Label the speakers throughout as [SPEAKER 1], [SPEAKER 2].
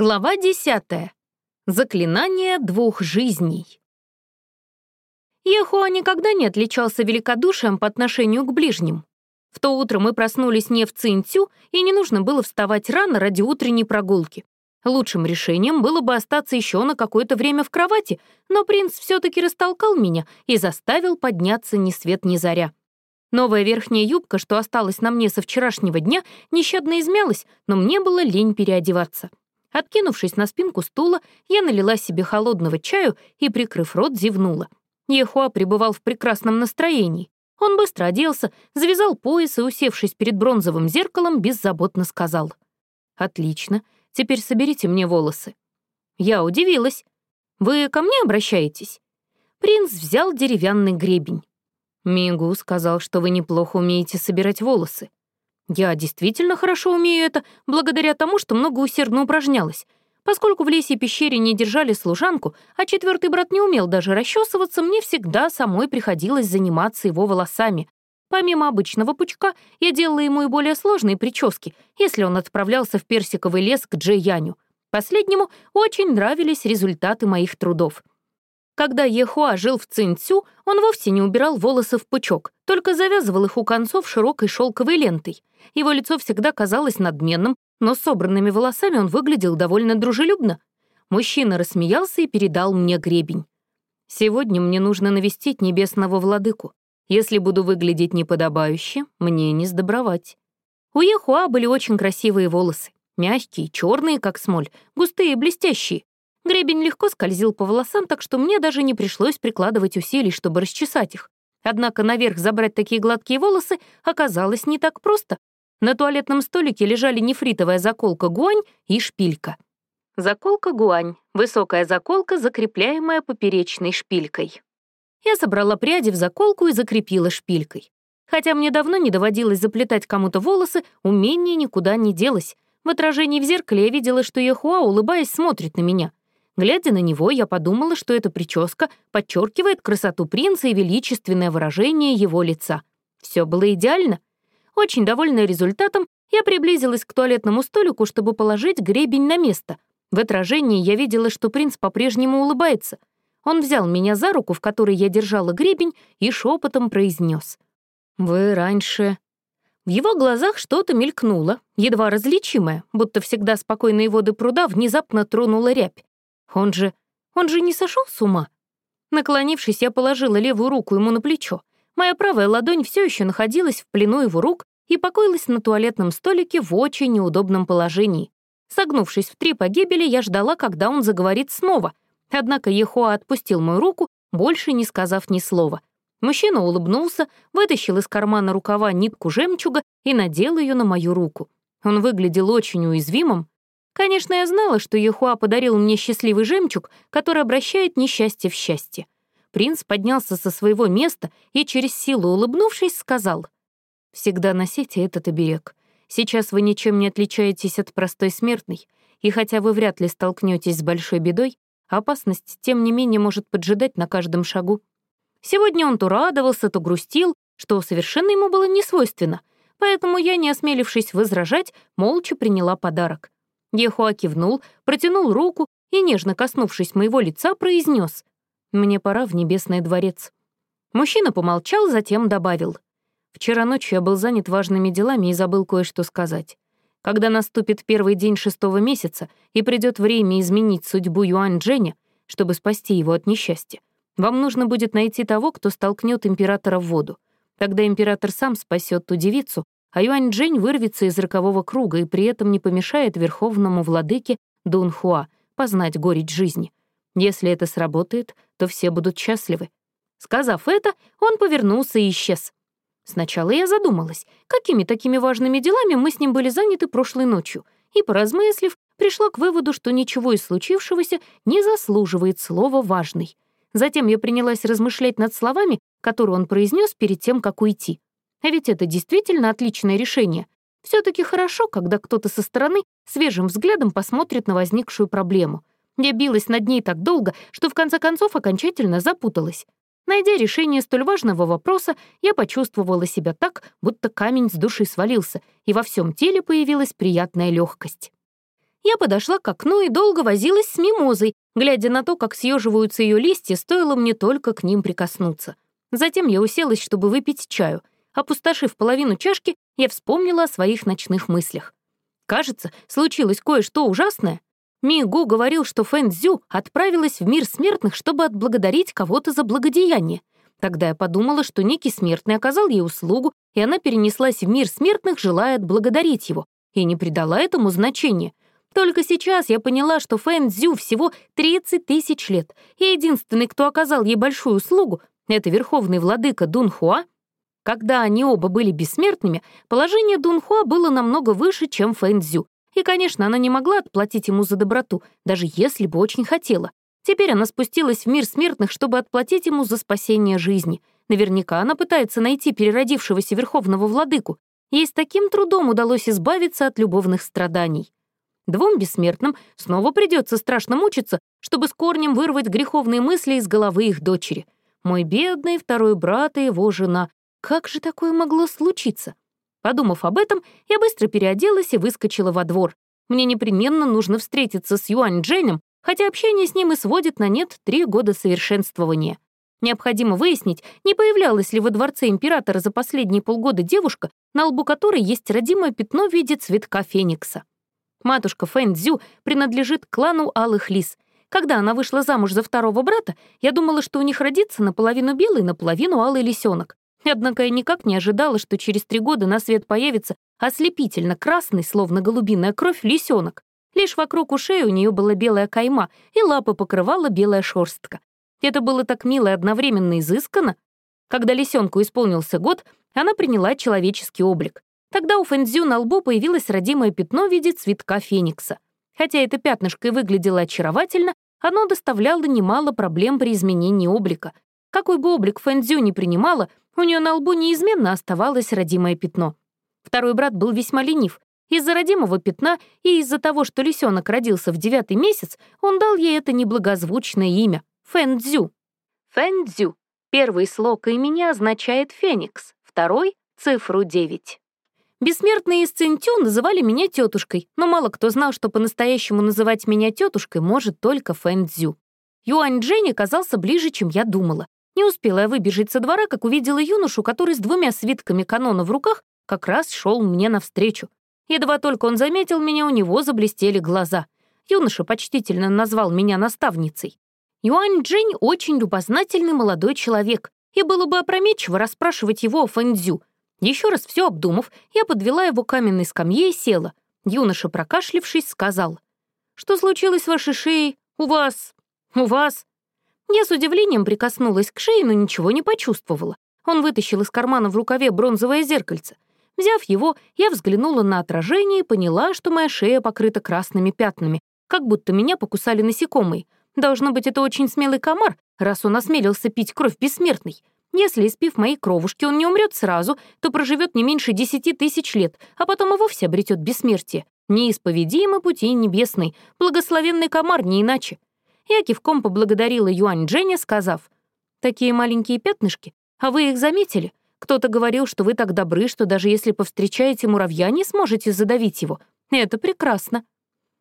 [SPEAKER 1] Глава 10. Заклинание двух жизней. Ехуа никогда не отличался великодушием по отношению к ближним. В то утро мы проснулись не в Цинцю, и не нужно было вставать рано ради утренней прогулки. Лучшим решением было бы остаться еще на какое-то время в кровати, но принц все-таки растолкал меня и заставил подняться ни свет ни заря. Новая верхняя юбка, что осталась на мне со вчерашнего дня, нещадно измялась, но мне было лень переодеваться. Откинувшись на спинку стула, я налила себе холодного чаю и, прикрыв рот, зевнула. Ехуа пребывал в прекрасном настроении. Он быстро оделся, завязал пояс и, усевшись перед бронзовым зеркалом, беззаботно сказал. «Отлично, теперь соберите мне волосы». Я удивилась. «Вы ко мне обращаетесь?» Принц взял деревянный гребень. «Мигу сказал, что вы неплохо умеете собирать волосы. Я действительно хорошо умею это, благодаря тому, что много усердно упражнялась. Поскольку в лесе и пещере не держали служанку, а четвертый брат не умел даже расчесываться, мне всегда самой приходилось заниматься его волосами. Помимо обычного пучка, я делала ему и более сложные прически, если он отправлялся в персиковый лес к Джей Яню. Последнему очень нравились результаты моих трудов — когда Ехуа жил в Цинцю, он вовсе не убирал волосы в пучок, только завязывал их у концов широкой шелковой лентой. Его лицо всегда казалось надменным, но с собранными волосами он выглядел довольно дружелюбно. Мужчина рассмеялся и передал мне гребень. «Сегодня мне нужно навестить небесного владыку. Если буду выглядеть неподобающе, мне не сдобровать». У Ехуа были очень красивые волосы. Мягкие, черные, как смоль, густые и блестящие. Гребень легко скользил по волосам, так что мне даже не пришлось прикладывать усилий, чтобы расчесать их. Однако наверх забрать такие гладкие волосы оказалось не так просто. На туалетном столике лежали нефритовая заколка гуань и шпилька. Заколка гуань — высокая заколка, закрепляемая поперечной шпилькой. Я собрала пряди в заколку и закрепила шпилькой. Хотя мне давно не доводилось заплетать кому-то волосы, умение никуда не делось. В отражении в зеркале я видела, что Яхуа, улыбаясь, смотрит на меня. Глядя на него, я подумала, что эта прическа подчеркивает красоту принца и величественное выражение его лица. Все было идеально. Очень довольная результатом, я приблизилась к туалетному столику, чтобы положить гребень на место. В отражении я видела, что принц по-прежнему улыбается. Он взял меня за руку, в которой я держала гребень, и шепотом произнес: «Вы раньше...» В его глазах что-то мелькнуло, едва различимое, будто всегда спокойные воды пруда внезапно тронула рябь. Он же... он же не сошел с ума? Наклонившись, я положила левую руку ему на плечо. Моя правая ладонь все еще находилась в плену его рук и покоилась на туалетном столике в очень неудобном положении. Согнувшись в три погибели, я ждала, когда он заговорит снова. Однако Ехуа отпустил мою руку, больше не сказав ни слова. Мужчина улыбнулся, вытащил из кармана рукава нитку жемчуга и надел ее на мою руку. Он выглядел очень уязвимым, Конечно, я знала, что Ехуа подарил мне счастливый жемчуг, который обращает несчастье в счастье. Принц поднялся со своего места и, через силу улыбнувшись, сказал, «Всегда носите этот оберег. Сейчас вы ничем не отличаетесь от простой смертной, и хотя вы вряд ли столкнетесь с большой бедой, опасность, тем не менее, может поджидать на каждом шагу. Сегодня он то радовался, то грустил, что совершенно ему было не свойственно, поэтому я, не осмелившись возражать, молча приняла подарок. Ехуа кивнул, протянул руку и, нежно коснувшись моего лица, произнес: «Мне пора в Небесный дворец». Мужчина помолчал, затем добавил. «Вчера ночью я был занят важными делами и забыл кое-что сказать. Когда наступит первый день шестого месяца и придет время изменить судьбу Юань Дженя, чтобы спасти его от несчастья, вам нужно будет найти того, кто столкнет императора в воду. Тогда император сам спасет ту девицу, а Юань Джень вырвется из рокового круга и при этом не помешает верховному владыке Дун Хуа познать горечь жизни. Если это сработает, то все будут счастливы. Сказав это, он повернулся и исчез. Сначала я задумалась, какими такими важными делами мы с ним были заняты прошлой ночью, и, поразмыслив, пришла к выводу, что ничего из случившегося не заслуживает слова «важный». Затем я принялась размышлять над словами, которые он произнес перед тем, как уйти. А ведь это действительно отличное решение. все таки хорошо, когда кто-то со стороны свежим взглядом посмотрит на возникшую проблему. Я билась над ней так долго, что в конце концов окончательно запуталась. Найдя решение столь важного вопроса, я почувствовала себя так, будто камень с души свалился, и во всем теле появилась приятная легкость. Я подошла к окну и долго возилась с мимозой, глядя на то, как съеживаются ее листья, стоило мне только к ним прикоснуться. Затем я уселась, чтобы выпить чаю. Опустошив половину чашки, я вспомнила о своих ночных мыслях. Кажется, случилось кое-что ужасное. Ми Гу говорил, что Фэн Цзю отправилась в мир смертных, чтобы отблагодарить кого-то за благодеяние. Тогда я подумала, что некий смертный оказал ей услугу, и она перенеслась в мир смертных, желая отблагодарить его, и не придала этому значения. Только сейчас я поняла, что Фэн Цзю всего 30 тысяч лет, и единственный, кто оказал ей большую услугу, это верховный владыка Дун Хуа. Когда они оба были бессмертными, положение Дун Хуа было намного выше, чем Фэн Цзю, и, конечно, она не могла отплатить ему за доброту, даже если бы очень хотела. Теперь она спустилась в мир смертных, чтобы отплатить ему за спасение жизни. Наверняка она пытается найти переродившегося верховного владыку. Ей с таким трудом удалось избавиться от любовных страданий. Двум бессмертным снова придется страшно мучиться, чтобы с корнем вырвать греховные мысли из головы их дочери. Мой бедный второй брат и его жена. Как же такое могло случиться? Подумав об этом, я быстро переоделась и выскочила во двор. Мне непременно нужно встретиться с Юань Дженем хотя общение с ним и сводит на нет три года совершенствования. Необходимо выяснить, не появлялась ли во дворце императора за последние полгода девушка, на лбу которой есть родимое пятно в виде цветка феникса. Матушка Фэн Цзю принадлежит клану Алых Лис. Когда она вышла замуж за второго брата, я думала, что у них родится наполовину белый, наполовину алый лисенок. Однако я никак не ожидала, что через три года на свет появится ослепительно красный, словно голубиная кровь, лисенок. Лишь вокруг ушей у нее была белая кайма, и лапы покрывала белая шерстка. Это было так мило и одновременно изысканно. Когда лисенку исполнился год, она приняла человеческий облик. Тогда у Фэнзю на лбу появилось родимое пятно в виде цветка феникса. Хотя это пятнышко и выглядело очаровательно, оно доставляло немало проблем при изменении облика. Какой бы облик Фэнзю не принимала, у нее на лбу неизменно оставалось родимое пятно. Второй брат был весьма ленив, из-за родимого пятна и из-за того, что лисенок родился в девятый месяц, он дал ей это неблагозвучное имя — Фэн-Дзю. Фэн-Дзю. Первый слог имени означает «феникс», второй — цифру 9. Бессмертные из Цинтю называли меня тетушкой, но мало кто знал, что по-настоящему называть меня тетушкой может только Фэн-Дзю. Юань Джень оказался ближе, чем я думала. Не успела я выбежать со двора, как увидела юношу, который с двумя свитками канона в руках как раз шел мне навстречу. Едва только он заметил меня, у него заблестели глаза. Юноша почтительно назвал меня наставницей. Юань Джень очень любознательный молодой человек, и было бы опрометчиво расспрашивать его о Фэнзю. Еще раз все обдумав, я подвела его к каменной скамье и села. Юноша, прокашлившись, сказал, «Что случилось с вашей шеей? У вас... у вас...» Я с удивлением прикоснулась к шее, но ничего не почувствовала. Он вытащил из кармана в рукаве бронзовое зеркальце — Взяв его, я взглянула на отражение и поняла, что моя шея покрыта красными пятнами, как будто меня покусали насекомые. Должно быть, это очень смелый комар, раз он осмелился пить кровь бессмертной. Если, испив мои кровушки, он не умрет сразу, то проживет не меньше десяти тысяч лет, а потом и вовсе обретет бессмертие. Неисповедимы пути небесный, благословенный комар не иначе. Я кивком поблагодарила Юань Дженя, сказав, «Такие маленькие пятнышки, а вы их заметили? Кто-то говорил, что вы так добры, что даже если повстречаете муравья, не сможете задавить его. Это прекрасно».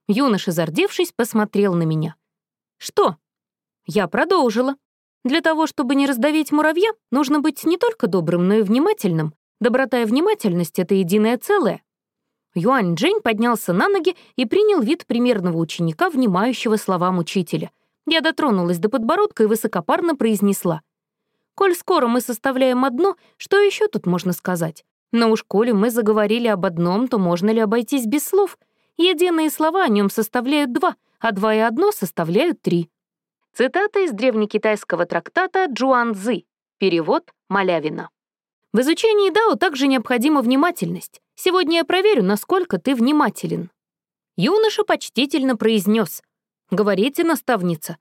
[SPEAKER 1] Юноша, зардевшись, посмотрел на меня. «Что?» Я продолжила. «Для того, чтобы не раздавить муравья, нужно быть не только добрым, но и внимательным. Доброта и внимательность — это единое целое». Юань Джень поднялся на ноги и принял вид примерного ученика, внимающего словам учителя. Я дотронулась до подбородка и высокопарно произнесла. Коль скоро мы составляем одно, что еще тут можно сказать? Но уж коли мы заговорили об одном, то можно ли обойтись без слов? Единые слова о нем составляют два, а два и одно составляют три. Цитата из древнекитайского трактата Джуан Цзы. Перевод Малявина. В изучении Дао также необходима внимательность. Сегодня я проверю, насколько ты внимателен. Юноша почтительно произнес. «Говорите, наставница».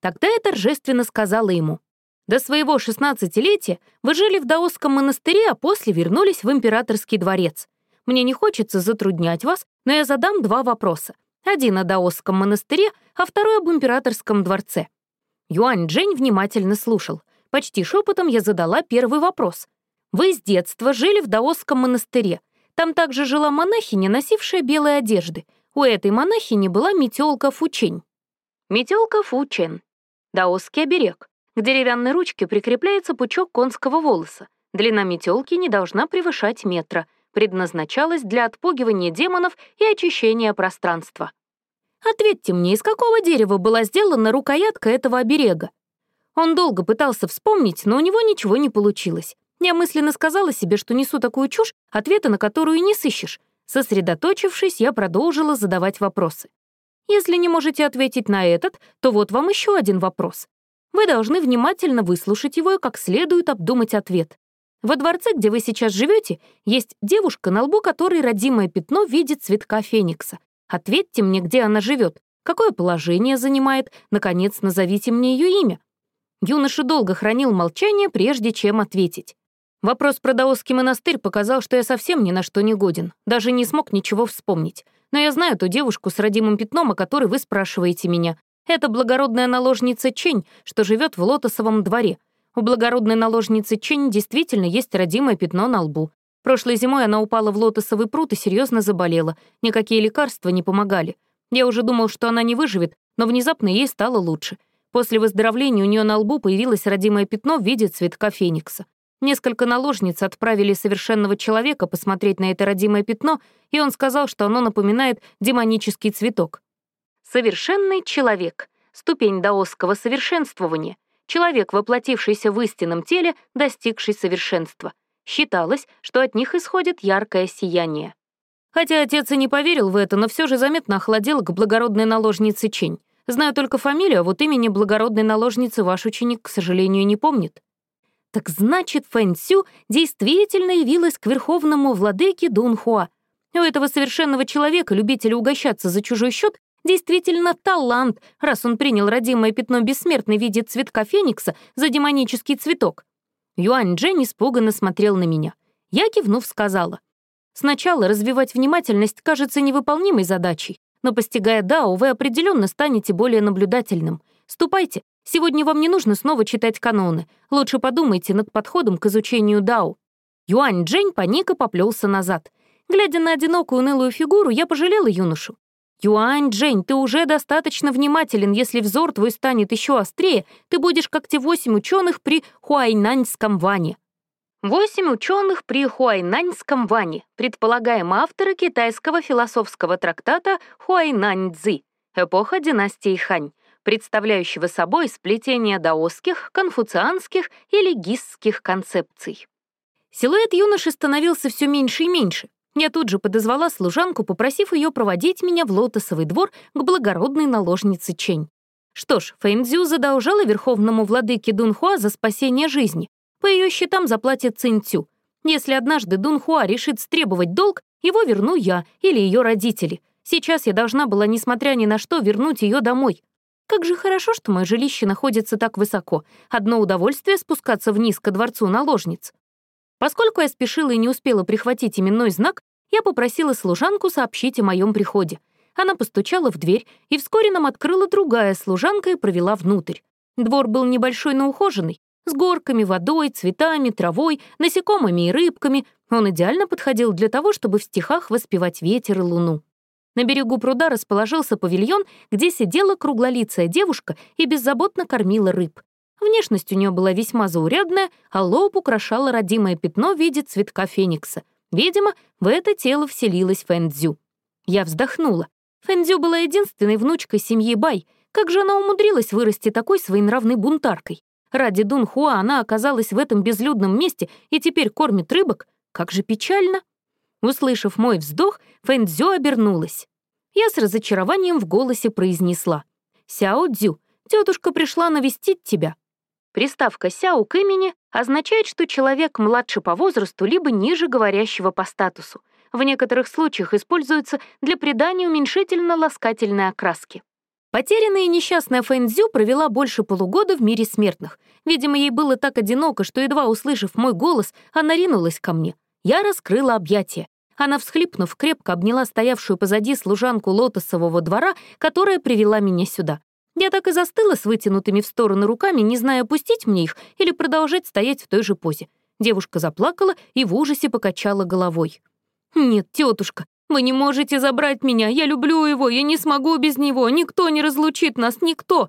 [SPEAKER 1] Тогда я торжественно сказала ему. До своего шестнадцатилетия вы жили в даосском монастыре, а после вернулись в императорский дворец. Мне не хочется затруднять вас, но я задам два вопроса. Один о даосском монастыре, а второй об императорском дворце. Юань Джень внимательно слушал. Почти шепотом я задала первый вопрос. Вы с детства жили в даосском монастыре. Там также жила монахиня, носившая белые одежды. У этой монахини была метелка Фучень. Метелка Фучен. Даосский оберег. К деревянной ручке прикрепляется пучок конского волоса. Длина метелки не должна превышать метра. Предназначалась для отпугивания демонов и очищения пространства. Ответьте мне, из какого дерева была сделана рукоятка этого оберега? Он долго пытался вспомнить, но у него ничего не получилось. Я мысленно сказала себе, что несу такую чушь, ответа на которую не сыщешь. Сосредоточившись, я продолжила задавать вопросы. Если не можете ответить на этот, то вот вам еще один вопрос. Вы должны внимательно выслушать его и как следует обдумать ответ. Во дворце, где вы сейчас живете, есть девушка, на лбу которой родимое пятно в виде цветка феникса. Ответьте мне, где она живет, какое положение занимает, наконец, назовите мне ее имя. Юноша долго хранил молчание, прежде чем ответить. Вопрос про даосский монастырь показал, что я совсем ни на что не годен, даже не смог ничего вспомнить. Но я знаю ту девушку с родимым пятном, о которой вы спрашиваете меня. Это благородная наложница Чень, что живет в лотосовом дворе. У благородной наложницы Чень действительно есть родимое пятно на лбу. Прошлой зимой она упала в лотосовый пруд и серьезно заболела. Никакие лекарства не помогали. Я уже думал, что она не выживет, но внезапно ей стало лучше. После выздоровления у нее на лбу появилось родимое пятно в виде цветка феникса. Несколько наложниц отправили совершенного человека посмотреть на это родимое пятно, и он сказал, что оно напоминает демонический цветок. Совершенный человек — ступень даосского совершенствования. Человек, воплотившийся в истинном теле, достигший совершенства. Считалось, что от них исходит яркое сияние. Хотя отец и не поверил в это, но все же заметно охладел к благородной наложнице Чень. Знаю только фамилию, а вот имени благородной наложницы ваш ученик, к сожалению, не помнит. Так значит, Фэн Цю действительно явилась к верховному владыке Дун Хуа. У этого совершенного человека, любителя угощаться за чужой счет, действительно талант, раз он принял родимое пятно бессмертной в виде цветка феникса за демонический цветок. Юань Джен испуганно смотрел на меня. Я, кивнув, сказала. Сначала развивать внимательность кажется невыполнимой задачей, но постигая Дао, вы определенно станете более наблюдательным. Ступайте. Сегодня вам не нужно снова читать каноны. Лучше подумайте над подходом к изучению Дао. Юань Джень паник и поплелся назад. Глядя на одинокую унылую фигуру, я пожалела юношу. «Юань, Джень, ты уже достаточно внимателен. Если взор твой станет еще острее, ты будешь как те восемь ученых при Хуайнаньском ване». Восемь ученых при Хуайнаньском ване, предполагаемо авторы китайского философского трактата Хуайнаньцзы, эпоха династии Хань, представляющего собой сплетение даосских, конфуцианских и легистских концепций. Силуэт юноши становился все меньше и меньше. Я тут же подозвала служанку, попросив ее проводить меня в лотосовый двор к благородной наложнице Чень. Что ж, Фэнзю задолжала верховному владыке Дунхуа за спасение жизни, по ее счетам заплатит Цинцю. Если однажды Дун Хуа решит стребовать долг, его верну я или ее родители. Сейчас я должна была, несмотря ни на что, вернуть ее домой. Как же хорошо, что мое жилище находится так высоко. Одно удовольствие спускаться вниз ко дворцу наложниц. Поскольку я спешила и не успела прихватить именной знак, я попросила служанку сообщить о моем приходе. Она постучала в дверь, и вскоре нам открыла другая служанка и провела внутрь. Двор был небольшой, но ухоженный, с горками, водой, цветами, травой, насекомыми и рыбками. Он идеально подходил для того, чтобы в стихах воспевать ветер и луну. На берегу пруда расположился павильон, где сидела круглолицая девушка и беззаботно кормила рыб. Внешность у нее была весьма заурядная, а лоб украшало родимое пятно в виде цветка феникса. Видимо, в это тело вселилась Фэнзю. Я вздохнула. Фэнзю была единственной внучкой семьи Бай. Как же она умудрилась вырасти такой своенравной бунтаркой? Ради Дунхуа она оказалась в этом безлюдном месте и теперь кормит рыбок. Как же печально. Услышав мой вздох, Фэнцзё обернулась. Я с разочарованием в голосе произнесла. «Сяо Дзю, тетушка пришла навестить тебя». Приставка «сяо» к имени означает, что человек младше по возрасту либо ниже говорящего по статусу. В некоторых случаях используется для придания уменьшительно-ласкательной окраски. Потерянная и несчастная Фэнзю провела больше полугода в мире смертных. Видимо, ей было так одиноко, что, едва услышав мой голос, она ринулась ко мне. Я раскрыла объятия. Она, всхлипнув, крепко обняла стоявшую позади служанку лотосового двора, которая привела меня сюда. Я так и застыла с вытянутыми в стороны руками, не зная, опустить мне их или продолжать стоять в той же позе. Девушка заплакала и в ужасе покачала головой. «Нет, тетушка, Вы не можете забрать меня, я люблю его, я не смогу без него, никто не разлучит нас, никто!»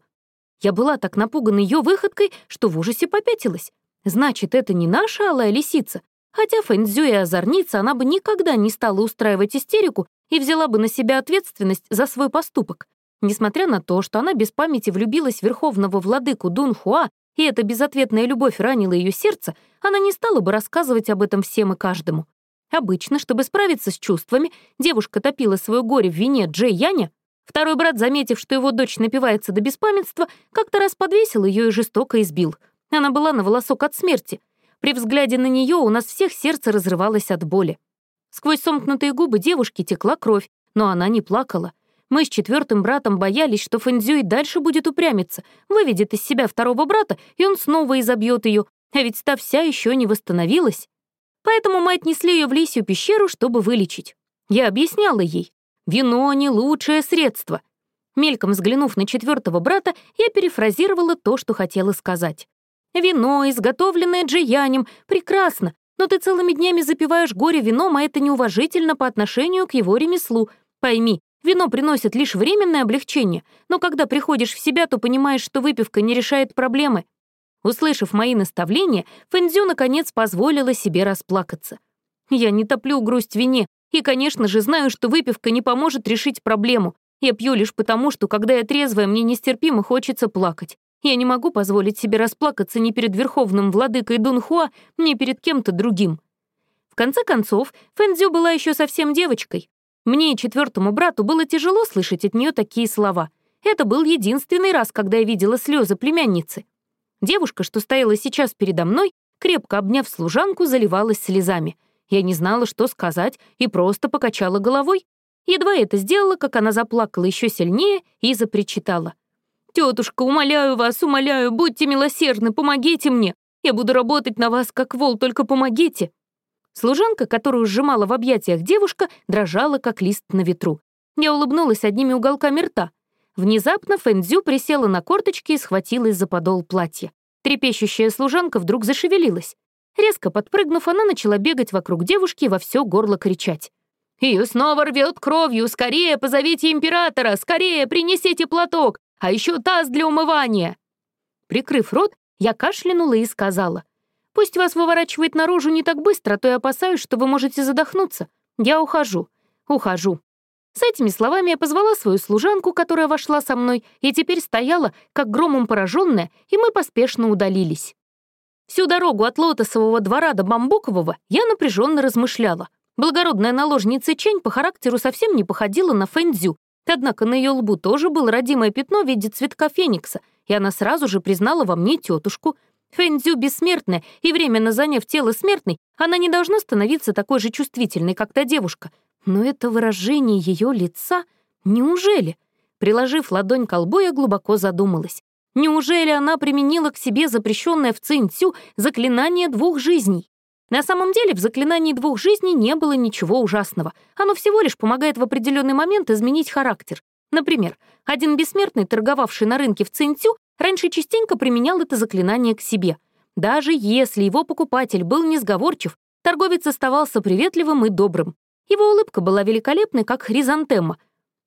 [SPEAKER 1] Я была так напугана ее выходкой, что в ужасе попятилась. Значит, это не наша алая лисица. Хотя Фэнзю и озорница, она бы никогда не стала устраивать истерику и взяла бы на себя ответственность за свой поступок. Несмотря на то, что она без памяти влюбилась в верховного владыку Дун Хуа, и эта безответная любовь ранила ее сердце, она не стала бы рассказывать об этом всем и каждому. Обычно, чтобы справиться с чувствами, девушка топила свое горе в вине Джей Яня. Второй брат, заметив, что его дочь напивается до беспамятства, как-то раз подвесил ее и жестоко избил. Она была на волосок от смерти. При взгляде на нее у нас всех сердце разрывалось от боли. Сквозь сомкнутые губы девушки текла кровь, но она не плакала. Мы с четвертым братом боялись, что Фэнзю дальше будет упрямиться, выведет из себя второго брата, и он снова изобьет ее, а ведь та вся еще не восстановилась. Поэтому мы отнесли ее в лисью пещеру, чтобы вылечить. Я объясняла ей, вино — не лучшее средство. Мельком взглянув на четвертого брата, я перефразировала то, что хотела сказать. «Вино, изготовленное джиянем, прекрасно, но ты целыми днями запиваешь горе вином, а это неуважительно по отношению к его ремеслу. Пойми, вино приносит лишь временное облегчение, но когда приходишь в себя, то понимаешь, что выпивка не решает проблемы. Услышав мои наставления, Фэнзю наконец позволила себе расплакаться. Я не топлю грусть вине, и, конечно же, знаю, что выпивка не поможет решить проблему. Я пью лишь потому, что, когда я трезвая, мне нестерпимо хочется плакать. Я не могу позволить себе расплакаться ни перед верховным владыкой Дунхуа, ни перед кем-то другим. В конце концов, Фэнзю была еще совсем девочкой. Мне и четвертому брату было тяжело слышать от нее такие слова. Это был единственный раз, когда я видела слезы племянницы. Девушка, что стояла сейчас передо мной, крепко обняв служанку, заливалась слезами. Я не знала, что сказать, и просто покачала головой. Едва это сделала, как она заплакала еще сильнее и запричитала. «Тетушка, умоляю вас, умоляю, будьте милосердны, помогите мне. Я буду работать на вас, как вол, только помогите». Служанка, которую сжимала в объятиях девушка, дрожала, как лист на ветру. Я улыбнулась одними уголками рта. Внезапно Фэнзю присела на корточки и схватилась за подол платья. Трепещущая служанка вдруг зашевелилась. Резко подпрыгнув, она начала бегать вокруг девушки и во все горло кричать. «Ее снова рвет кровью! Скорее позовите императора! Скорее принесите платок! А еще таз для умывания!» Прикрыв рот, я кашлянула и сказала. «Пусть вас выворачивает наружу не так быстро, а то я опасаюсь, что вы можете задохнуться. Я ухожу. Ухожу. С этими словами я позвала свою служанку, которая вошла со мной, и теперь стояла, как громом пораженная, и мы поспешно удалились. Всю дорогу от Лотосового двора до Бамбукового я напряженно размышляла. Благородная наложница Чень по характеру совсем не походила на Фэнзю, однако на ее лбу тоже было родимое пятно в виде цветка феникса, и она сразу же признала во мне тетушку. Фэнзю бессмертная, и временно заняв тело смертной, она не должна становиться такой же чувствительной, как та девушка, но это выражение ее лица... Неужели? Приложив ладонь к колбу, я глубоко задумалась. Неужели она применила к себе запрещенное в Цинцю заклинание двух жизней? На самом деле в заклинании двух жизней не было ничего ужасного. Оно всего лишь помогает в определенный момент изменить характер. Например, один бессмертный, торговавший на рынке в Цинцю, раньше частенько применял это заклинание к себе. Даже если его покупатель был несговорчив, торговец оставался приветливым и добрым. Его улыбка была великолепной, как хризантема,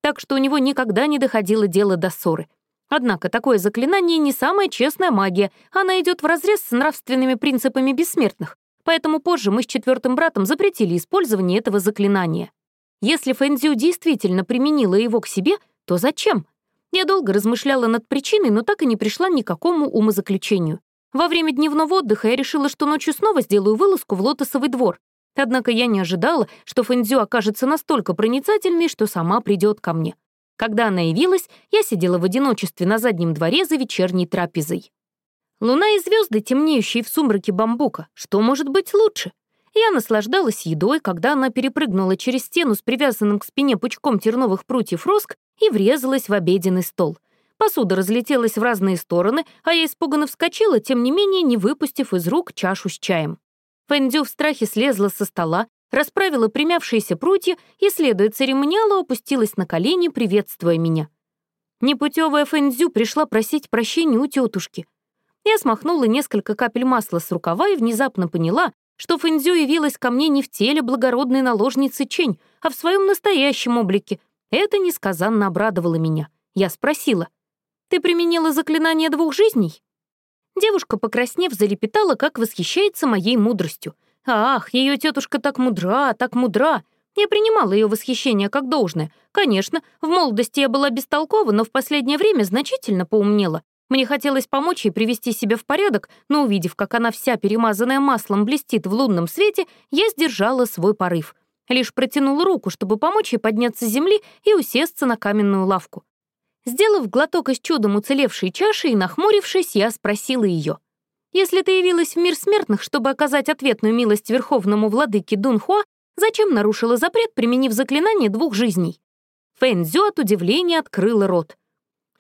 [SPEAKER 1] так что у него никогда не доходило дело до ссоры. Однако такое заклинание не самая честная магия, она идет вразрез с нравственными принципами бессмертных, поэтому позже мы с четвертым братом запретили использование этого заклинания. Если Фэнзю действительно применила его к себе, то зачем? Я долго размышляла над причиной, но так и не пришла ни к какому умозаключению. Во время дневного отдыха я решила, что ночью снова сделаю вылазку в лотосовый двор, Однако я не ожидала, что Фэнзю окажется настолько проницательной, что сама придет ко мне. Когда она явилась, я сидела в одиночестве на заднем дворе за вечерней трапезой. Луна и звезды, темнеющие в сумраке бамбука, что может быть лучше? Я наслаждалась едой, когда она перепрыгнула через стену с привязанным к спине пучком терновых прутьев роск и врезалась в обеденный стол. Посуда разлетелась в разные стороны, а я испуганно вскочила, тем не менее не выпустив из рук чашу с чаем. Фэндю в страхе слезла со стола, расправила примявшиеся прутья и, следуя церемониалу, опустилась на колени, приветствуя меня. Непутевая Фэнзю пришла просить прощения у тетушки. Я смахнула несколько капель масла с рукава и внезапно поняла, что Фэнзю явилась ко мне не в теле благородной наложницы Чень, а в своем настоящем облике. Это несказанно обрадовало меня. Я спросила, «Ты применила заклинание двух жизней?» Девушка, покраснев, залепетала, как восхищается моей мудростью. «Ах, ее тетушка так мудра, так мудра!» Я принимала ее восхищение как должное. Конечно, в молодости я была бестолкова, но в последнее время значительно поумнела. Мне хотелось помочь ей привести себя в порядок, но увидев, как она вся перемазанная маслом блестит в лунном свете, я сдержала свой порыв. Лишь протянула руку, чтобы помочь ей подняться с земли и усесться на каменную лавку. Сделав глоток из чудом уцелевшей чаши и нахмурившись, я спросила ее. «Если ты явилась в мир смертных, чтобы оказать ответную милость верховному владыке Дунхуа, зачем нарушила запрет, применив заклинание двух жизней?» Фэнзю от удивления открыла рот.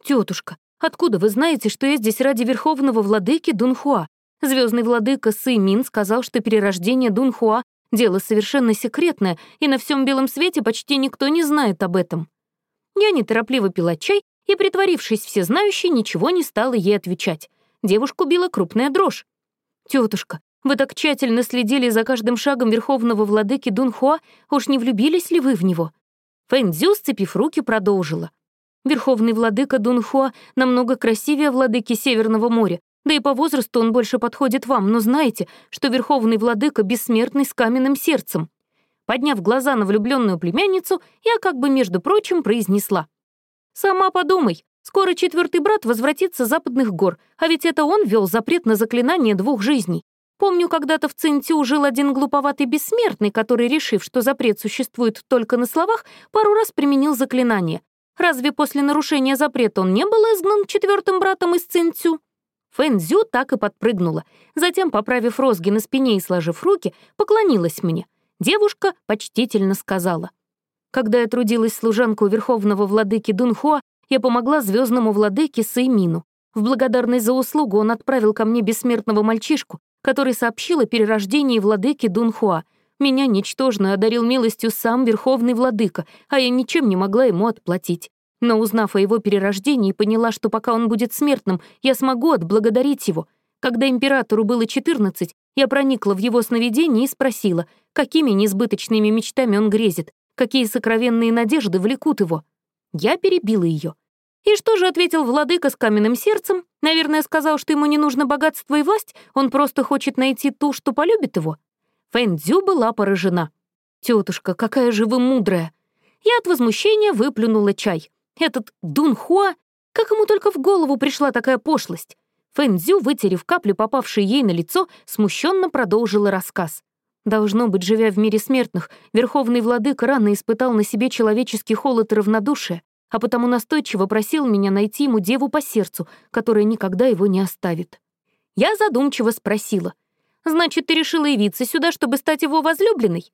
[SPEAKER 1] «Тетушка, откуда вы знаете, что я здесь ради верховного владыки Дунхуа? Звездный владыка Сы Мин сказал, что перерождение Дунхуа — дело совершенно секретное, и на всем белом свете почти никто не знает об этом». Я неторопливо пила чай и, притворившись всезнающей, ничего не стала ей отвечать. Девушку била крупная дрожь. «Тетушка, вы так тщательно следили за каждым шагом верховного владыки Дунхуа, уж не влюбились ли вы в него?» Фэнзю, сцепив руки, продолжила. «Верховный владыка Дунхуа намного красивее владыки Северного моря, да и по возрасту он больше подходит вам, но знаете, что верховный владыка бессмертный с каменным сердцем». Подняв глаза на влюбленную племянницу, я как бы, между прочим, произнесла. «Сама подумай, скоро четвертый брат возвратится с западных гор, а ведь это он вел запрет на заклинание двух жизней. Помню, когда-то в Цинтю жил один глуповатый бессмертный, который, решив, что запрет существует только на словах, пару раз применил заклинание. Разве после нарушения запрета он не был изгнан четвертым братом из Цинтю? Фэнзю так и подпрыгнула. Затем, поправив розги на спине и сложив руки, поклонилась мне. Девушка почтительно сказала — когда я трудилась служанкой у верховного владыки Дунхуа, я помогла звездному владыке Сеймину. В благодарность за услугу он отправил ко мне бессмертного мальчишку, который сообщил о перерождении владыки Дунхуа. Меня, ничтожную, одарил милостью сам верховный владыка, а я ничем не могла ему отплатить. Но узнав о его перерождении, поняла, что пока он будет смертным, я смогу отблагодарить его. Когда императору было 14, я проникла в его сновидение и спросила, какими несбыточными мечтами он грезит. Какие сокровенные надежды влекут его? Я перебила ее. И что же ответил владыка с каменным сердцем? Наверное, сказал, что ему не нужно богатство и власть, он просто хочет найти ту, что полюбит его. Фэнзю была поражена. «Тетушка, какая же вы мудрая!» Я от возмущения выплюнула чай. Этот Дунхуа, как ему только в голову пришла такая пошлость? Фэнзю, вытерев капли, попавшие ей на лицо, смущенно продолжила рассказ. Должно быть, живя в мире смертных, Верховный Владыка рано испытал на себе человеческий холод и равнодушие, а потому настойчиво просил меня найти ему деву по сердцу, которая никогда его не оставит. Я задумчиво спросила, «Значит, ты решила явиться сюда, чтобы стать его возлюбленной?»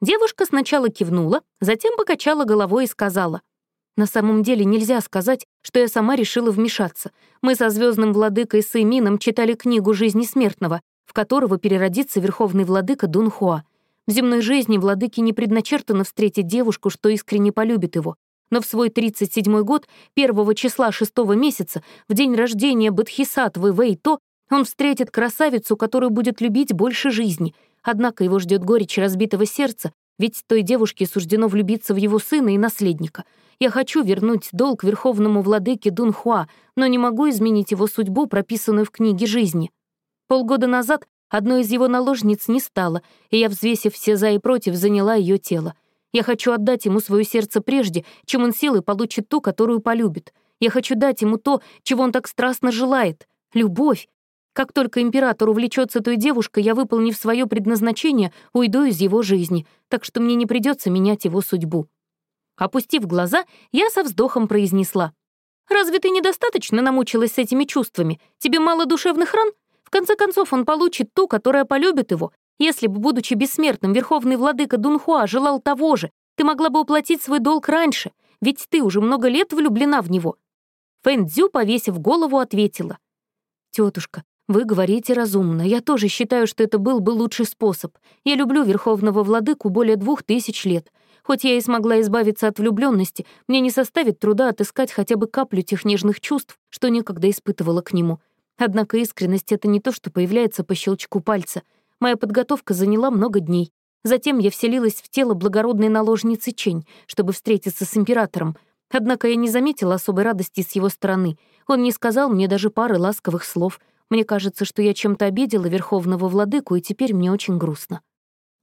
[SPEAKER 1] Девушка сначала кивнула, затем покачала головой и сказала, «На самом деле нельзя сказать, что я сама решила вмешаться. Мы со звездным владыкой Саймином читали книгу «Жизни смертного», в которого переродится верховный владыка Дунхуа. В земной жизни владыке не предначертано встретить девушку, что искренне полюбит его. Но в свой 37-й год, первого числа шестого месяца, в день рождения Бодхисаттвы Вэйто, он встретит красавицу, которую будет любить больше жизни. Однако его ждет горечь разбитого сердца, ведь той девушке суждено влюбиться в его сына и наследника. Я хочу вернуть долг верховному владыке Дунхуа, но не могу изменить его судьбу, прописанную в книге жизни. Полгода назад одной из его наложниц не стало, и я, взвесив все за и против, заняла ее тело. Я хочу отдать ему свое сердце прежде, чем он силой получит ту, которую полюбит. Я хочу дать ему то, чего он так страстно желает — любовь. Как только император увлечется той девушкой, я, выполнив свое предназначение, уйду из его жизни, так что мне не придется менять его судьбу. Опустив глаза, я со вздохом произнесла. «Разве ты недостаточно намучилась с этими чувствами? Тебе мало душевных ран? В конце концов, он получит ту, которая полюбит его. Если бы, будучи бессмертным, верховный владыка Дунхуа желал того же, ты могла бы уплатить свой долг раньше, ведь ты уже много лет влюблена в него». Фэн Цзю, повесив голову, ответила. «Тетушка, вы говорите разумно. Я тоже считаю, что это был бы лучший способ. Я люблю верховного владыку более двух тысяч лет. Хоть я и смогла избавиться от влюбленности, мне не составит труда отыскать хотя бы каплю тех нежных чувств, что некогда испытывала к нему. Однако искренность — это не то, что появляется по щелчку пальца. Моя подготовка заняла много дней. Затем я вселилась в тело благородной наложницы Чень, чтобы встретиться с императором. Однако я не заметила особой радости с его стороны. Он не сказал мне даже пары ласковых слов. Мне кажется, что я чем-то обидела верховного владыку, и теперь мне очень грустно.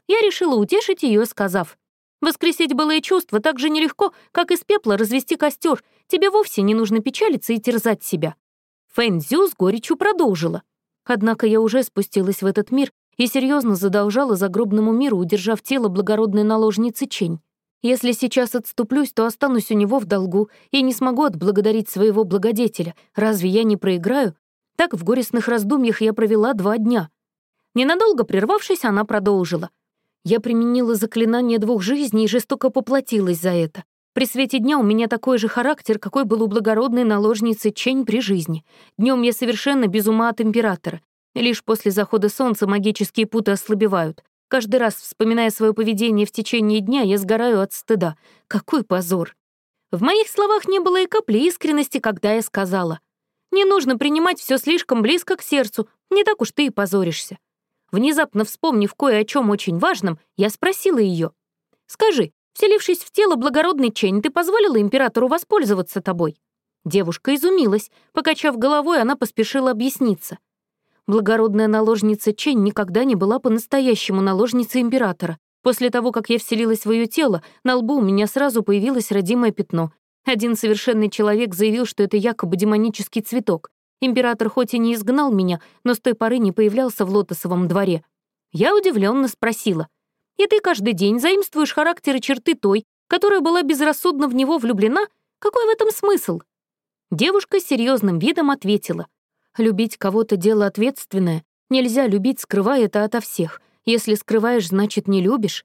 [SPEAKER 1] Я решила утешить ее, сказав, «Воскресить былые чувства так же нелегко, как из пепла развести костер. Тебе вовсе не нужно печалиться и терзать себя». Фэн с горечью продолжила. Однако я уже спустилась в этот мир и серьезно задолжала загробному миру, удержав тело благородной наложницы Чень. Если сейчас отступлюсь, то останусь у него в долгу и не смогу отблагодарить своего благодетеля. Разве я не проиграю? Так в горестных раздумьях я провела два дня. Ненадолго прервавшись, она продолжила. Я применила заклинание двух жизней и жестоко поплатилась за это. При свете дня у меня такой же характер, какой был у благородной наложницы Чень при жизни. Днем я совершенно без ума от императора. Лишь после захода солнца магические путы ослабевают. Каждый раз, вспоминая свое поведение в течение дня, я сгораю от стыда. Какой позор! В моих словах не было и капли искренности, когда я сказала. «Не нужно принимать все слишком близко к сердцу, не так уж ты и позоришься». Внезапно вспомнив кое о чем очень важном, я спросила ее. «Скажи, вселившись в тело благородной Чень, ты позволила императору воспользоваться тобой?» Девушка изумилась. Покачав головой, она поспешила объясниться. Благородная наложница Чень никогда не была по-настоящему наложницей императора. После того, как я вселилась в ее тело, на лбу у меня сразу появилось родимое пятно. Один совершенный человек заявил, что это якобы демонический цветок. Император хоть и не изгнал меня, но с той поры не появлялся в лотосовом дворе. Я удивленно спросила. «И ты каждый день заимствуешь характер и черты той, которая была безрассудно в него влюблена? Какой в этом смысл?» Девушка с серьезным видом ответила. Любить кого-то — дело ответственное. Нельзя любить, скрывая это ото всех. Если скрываешь, значит, не любишь.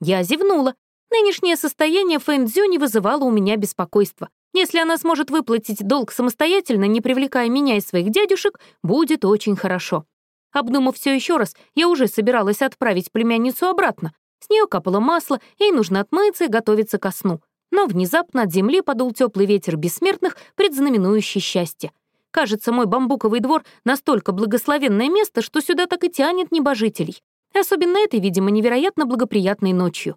[SPEAKER 1] Я зевнула. Нынешнее состояние Фэнзю не вызывало у меня беспокойства. Если она сможет выплатить долг самостоятельно, не привлекая меня и своих дядюшек, будет очень хорошо. Обдумав все еще раз, я уже собиралась отправить племянницу обратно. С нее капало масло, ей нужно отмыться и готовиться ко сну. Но внезапно от земли подул теплый ветер бессмертных, предзнаменующий счастье. Кажется, мой бамбуковый двор настолько благословенное место, что сюда так и тянет небожителей. Особенно этой, видимо, невероятно благоприятной ночью.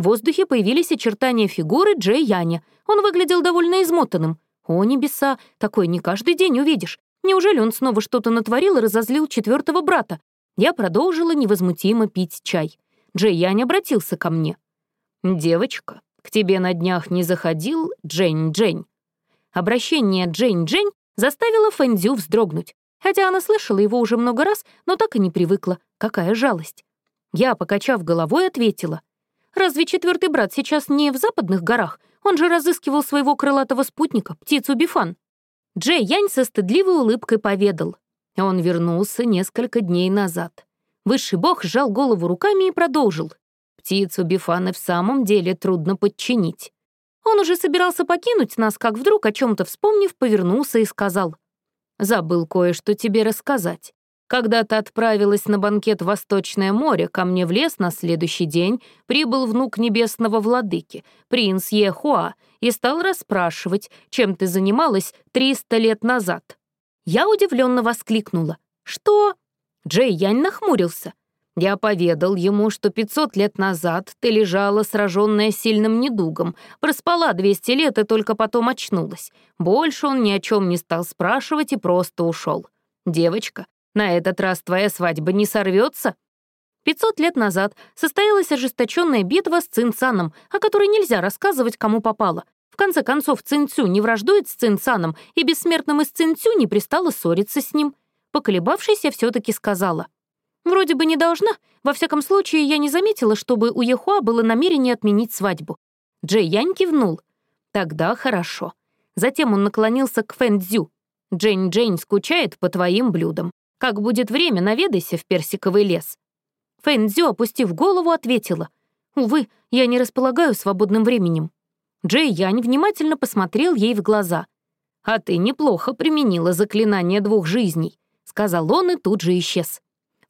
[SPEAKER 1] В воздухе появились очертания фигуры Джей Яня. Он выглядел довольно измотанным. О, небеса, такой не каждый день увидишь. Неужели он снова что-то натворил и разозлил четвертого брата? Я продолжила невозмутимо пить чай. Джей Янь обратился ко мне. «Девочка, к тебе на днях не заходил Джень-Джень?» Обращение Джень-Джень заставила Фэнзю вздрогнуть. Хотя она слышала его уже много раз, но так и не привыкла. Какая жалость. Я, покачав головой, ответила. «Разве четвертый брат сейчас не в западных горах? Он же разыскивал своего крылатого спутника, птицу Бифан». Джей Янь со стыдливой улыбкой поведал. Он вернулся несколько дней назад. Высший бог сжал голову руками и продолжил. Птицу Бифана в самом деле трудно подчинить. Он уже собирался покинуть нас, как вдруг, о чем то вспомнив, повернулся и сказал. «Забыл кое-что тебе рассказать. Когда ты отправилась на банкет в Восточное море, ко мне в лес на следующий день прибыл внук небесного владыки, принц Ехуа, и стал расспрашивать, чем ты занималась 300 лет назад». Я удивленно воскликнула. «Что?» Джей Янь нахмурился. Я поведал ему, что 500 лет назад ты лежала, сраженная сильным недугом, проспала 200 лет и только потом очнулась. Больше он ни о чем не стал спрашивать и просто ушел. Девочка, на этот раз твоя свадьба не сорвется? 500 лет назад состоялась ожесточенная битва с Цинцаном, о которой нельзя рассказывать, кому попало. В конце концов, Цинцю не враждует с Цинцаном, и бессмертным из Цинцю не пристало ссориться с ним. Поколебавшись, я все таки сказала — Вроде бы не должна. Во всяком случае, я не заметила, чтобы у Ехуа было намерение отменить свадьбу. Джей Янь кивнул. Тогда хорошо. Затем он наклонился к Фэн Цзю. Джейн Джейн скучает по твоим блюдам. Как будет время, наведайся в персиковый лес. Фэн Цзю, опустив голову, ответила. Увы, я не располагаю свободным временем. Джей Янь внимательно посмотрел ей в глаза. «А ты неплохо применила заклинание двух жизней», — сказал он и тут же исчез.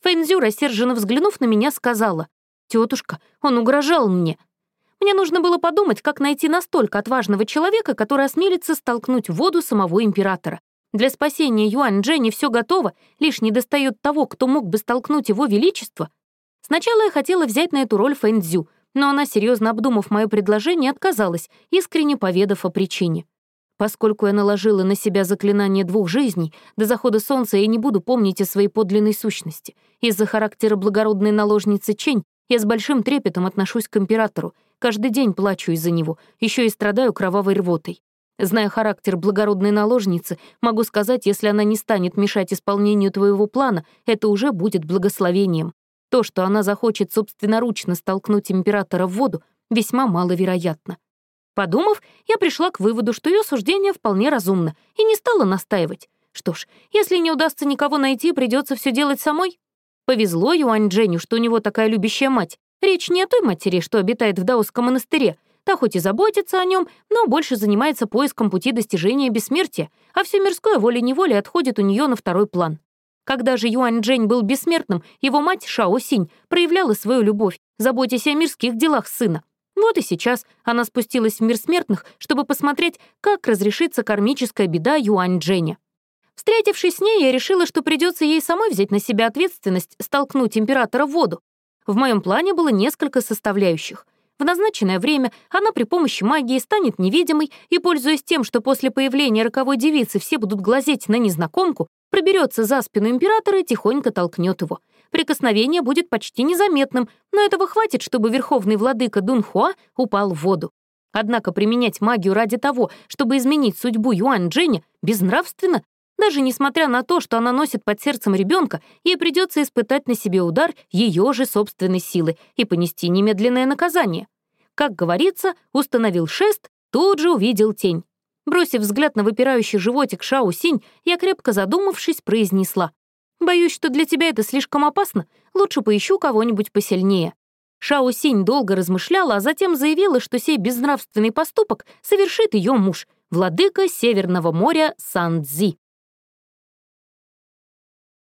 [SPEAKER 1] Фэнзю, рассерженно взглянув на меня, сказала, «Тетушка, он угрожал мне». Мне нужно было подумать, как найти настолько отважного человека, который осмелится столкнуть воду самого императора. Для спасения Юань Дженни все готово, лишь недостает того, кто мог бы столкнуть его величество. Сначала я хотела взять на эту роль Фэнзю, но она, серьезно обдумав мое предложение, отказалась, искренне поведав о причине. Поскольку я наложила на себя заклинание двух жизней, до захода солнца я не буду помнить о своей подлинной сущности. Из-за характера благородной наложницы Чень я с большим трепетом отношусь к императору, каждый день плачу из-за него, еще и страдаю кровавой рвотой. Зная характер благородной наложницы, могу сказать, если она не станет мешать исполнению твоего плана, это уже будет благословением. То, что она захочет собственноручно столкнуть императора в воду, весьма маловероятно. Подумав, я пришла к выводу, что ее суждение вполне разумно, и не стала настаивать. Что ж, если не удастся никого найти, придется все делать самой. Повезло Юань Дженю, что у него такая любящая мать. Речь не о той матери, что обитает в даосском монастыре. Та хоть и заботится о нем, но больше занимается поиском пути достижения бессмертия, а все мирское волей-неволей отходит у нее на второй план. Когда же Юань Джень был бессмертным, его мать Шао Синь проявляла свою любовь, заботясь о мирских делах сына. Вот и сейчас она спустилась в мир смертных, чтобы посмотреть, как разрешится кармическая беда Юань Дженя. Встретившись с ней, я решила, что придется ей самой взять на себя ответственность столкнуть императора в воду. В моем плане было несколько составляющих. В назначенное время она при помощи магии станет невидимой и, пользуясь тем, что после появления роковой девицы все будут глазеть на незнакомку, проберется за спину императора и тихонько толкнет его. Прикосновение будет почти незаметным, но этого хватит, чтобы верховный владыка Дунхуа упал в воду. Однако применять магию ради того, чтобы изменить судьбу Юань Дженя, безнравственно. Даже несмотря на то, что она носит под сердцем ребенка, ей придется испытать на себе удар ее же собственной силы и понести немедленное наказание. Как говорится, установил шест, тут же увидел тень. Бросив взгляд на выпирающий животик Шао Синь, я, крепко задумавшись, произнесла. «Боюсь, что для тебя это слишком опасно. Лучше поищу кого-нибудь посильнее». Шао Синь долго размышляла, а затем заявила, что сей безнравственный поступок совершит ее муж, владыка Северного моря Сан Цзи.